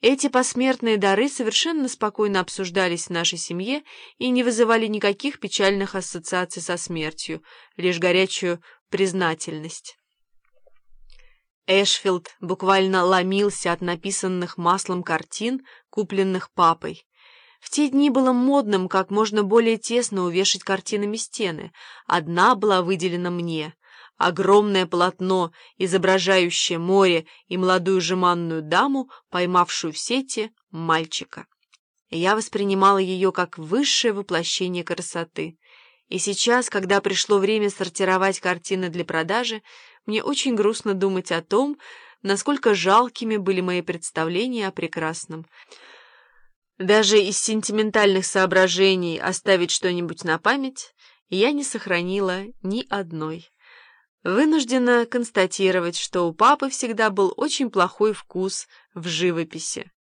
Эти посмертные дары совершенно спокойно обсуждались в нашей семье и не вызывали никаких печальных ассоциаций со смертью, лишь горячую признательность. Эшфилд буквально ломился от написанных маслом картин, купленных папой. В те дни было модным как можно более тесно увешать картинами стены. Одна была выделена мне. Огромное полотно, изображающее море и молодую жеманную даму, поймавшую в сети мальчика. Я воспринимала ее как высшее воплощение красоты. И сейчас, когда пришло время сортировать картины для продажи, мне очень грустно думать о том, насколько жалкими были мои представления о прекрасном. Даже из сентиментальных соображений оставить что-нибудь на память я не сохранила ни одной. Вынуждена констатировать, что у папы всегда был очень плохой вкус в живописи.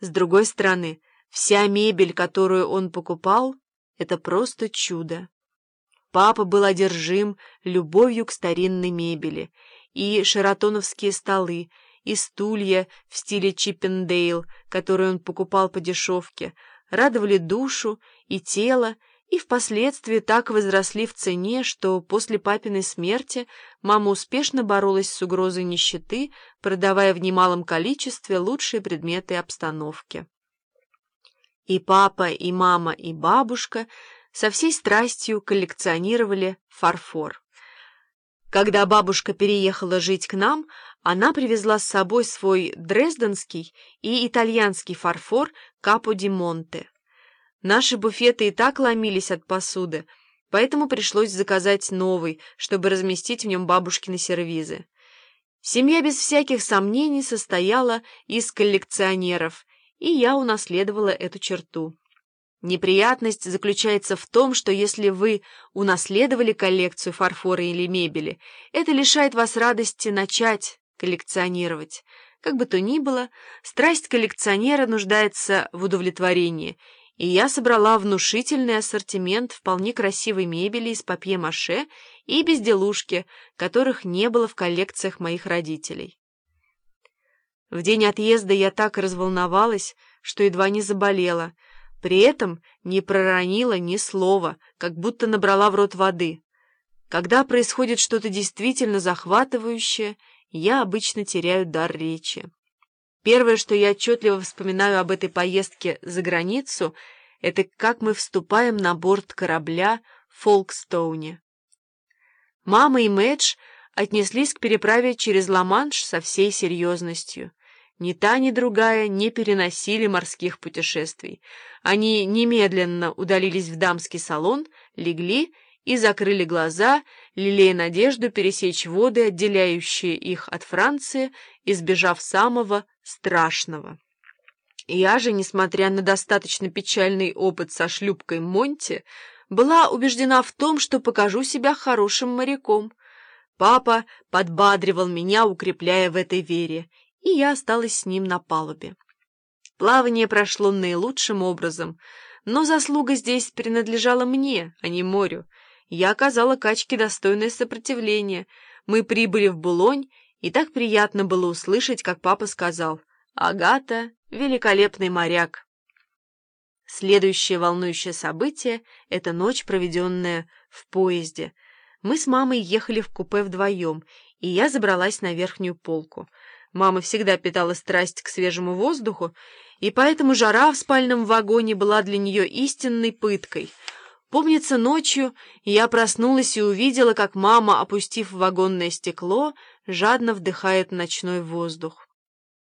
С другой стороны, вся мебель, которую он покупал, это просто чудо. Папа был одержим любовью к старинной мебели, и шератоновские столы, и стулья в стиле Чиппендейл, которые он покупал по дешевке, радовали душу и тело, и впоследствии так возросли в цене, что после папиной смерти мама успешно боролась с угрозой нищеты, продавая в немалом количестве лучшие предметы обстановки. И папа, и мама, и бабушка со всей страстью коллекционировали фарфор. Когда бабушка переехала жить к нам, она привезла с собой свой дрезденский и итальянский фарфор Капо ди Монте. Наши буфеты и так ломились от посуды, поэтому пришлось заказать новый, чтобы разместить в нем бабушкины сервизы. Семья без всяких сомнений состояла из коллекционеров, и я унаследовала эту черту. Неприятность заключается в том, что если вы унаследовали коллекцию фарфора или мебели, это лишает вас радости начать коллекционировать. Как бы то ни было, страсть коллекционера нуждается в удовлетворении, и я собрала внушительный ассортимент вполне красивой мебели из папье-маше и безделушки, которых не было в коллекциях моих родителей. В день отъезда я так разволновалась, что едва не заболела — при этом не проронила ни слова, как будто набрала в рот воды. Когда происходит что-то действительно захватывающее, я обычно теряю дар речи. Первое, что я отчетливо вспоминаю об этой поездке за границу, это как мы вступаем на борт корабля в Фолкстоуне. Мама и Мэдж отнеслись к переправе через Ла-Манш со всей серьезностью. Ни та, ни другая не переносили морских путешествий. Они немедленно удалились в дамский салон, легли и закрыли глаза, лелея надежду пересечь воды, отделяющие их от Франции, избежав самого страшного. Я же, несмотря на достаточно печальный опыт со шлюпкой Монти, была убеждена в том, что покажу себя хорошим моряком. Папа подбадривал меня, укрепляя в этой вере, и я осталась с ним на палубе. Плавание прошло наилучшим образом, но заслуга здесь принадлежала мне, а не морю. Я оказала качке достойное сопротивление. Мы прибыли в Булонь, и так приятно было услышать, как папа сказал «Агата — великолепный моряк». Следующее волнующее событие — это ночь, проведенная в поезде. Мы с мамой ехали в купе вдвоем, и я забралась на верхнюю полку — Мама всегда питала страсть к свежему воздуху, и поэтому жара в спальном вагоне была для нее истинной пыткой. Помнится, ночью я проснулась и увидела, как мама, опустив вагонное стекло, жадно вдыхает ночной воздух.